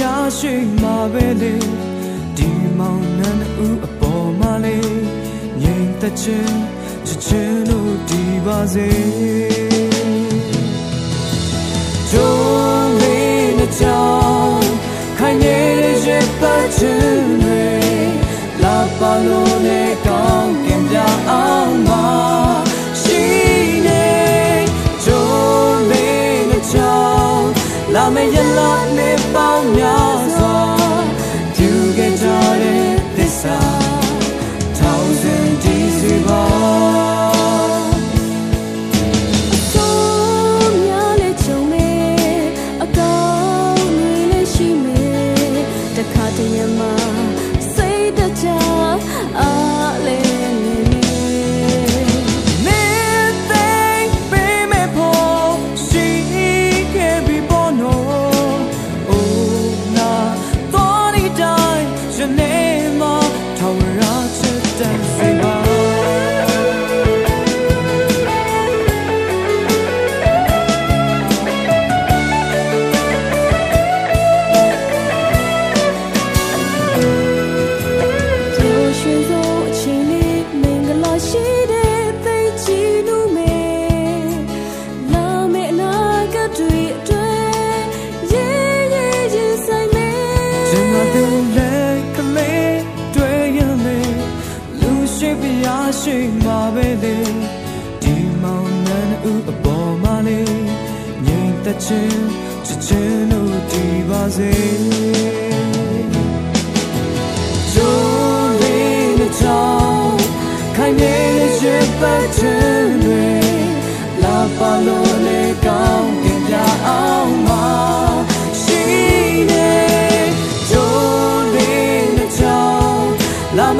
ရာရှိမှာပဲလေဒီမောင်နှံဦးအပေါ်မှာလေငြိမ်သက်ခြင်းချစ်ခြင်းတို့ဒီပါစေကြုံလေးနဲ့ကြောင်ခိုင်နေတဲ့ရပတ်ခြင်းတွေလာပါလို့လေကောင်းကင်ပြအောင်ပါရှိနေကြုံလေးနဲ့ကြောင်လာမယ့်ရလာ ခါတည်းရမှာစိတ်တကြအားလဲနေနေ Nothing be me for she can be born no ရရှိမှာပဲလေဒီမောင်နှံဦးအပေါ်မှာလေငြိမ်သက်ခြင်းချစ်ခြင်းတို့ဒီပါစေကြိုးလေးနဲ့ချောင်းခိုင်နေတဲ့ရပတ်ခြင်းတွေလာပါလို့လေကော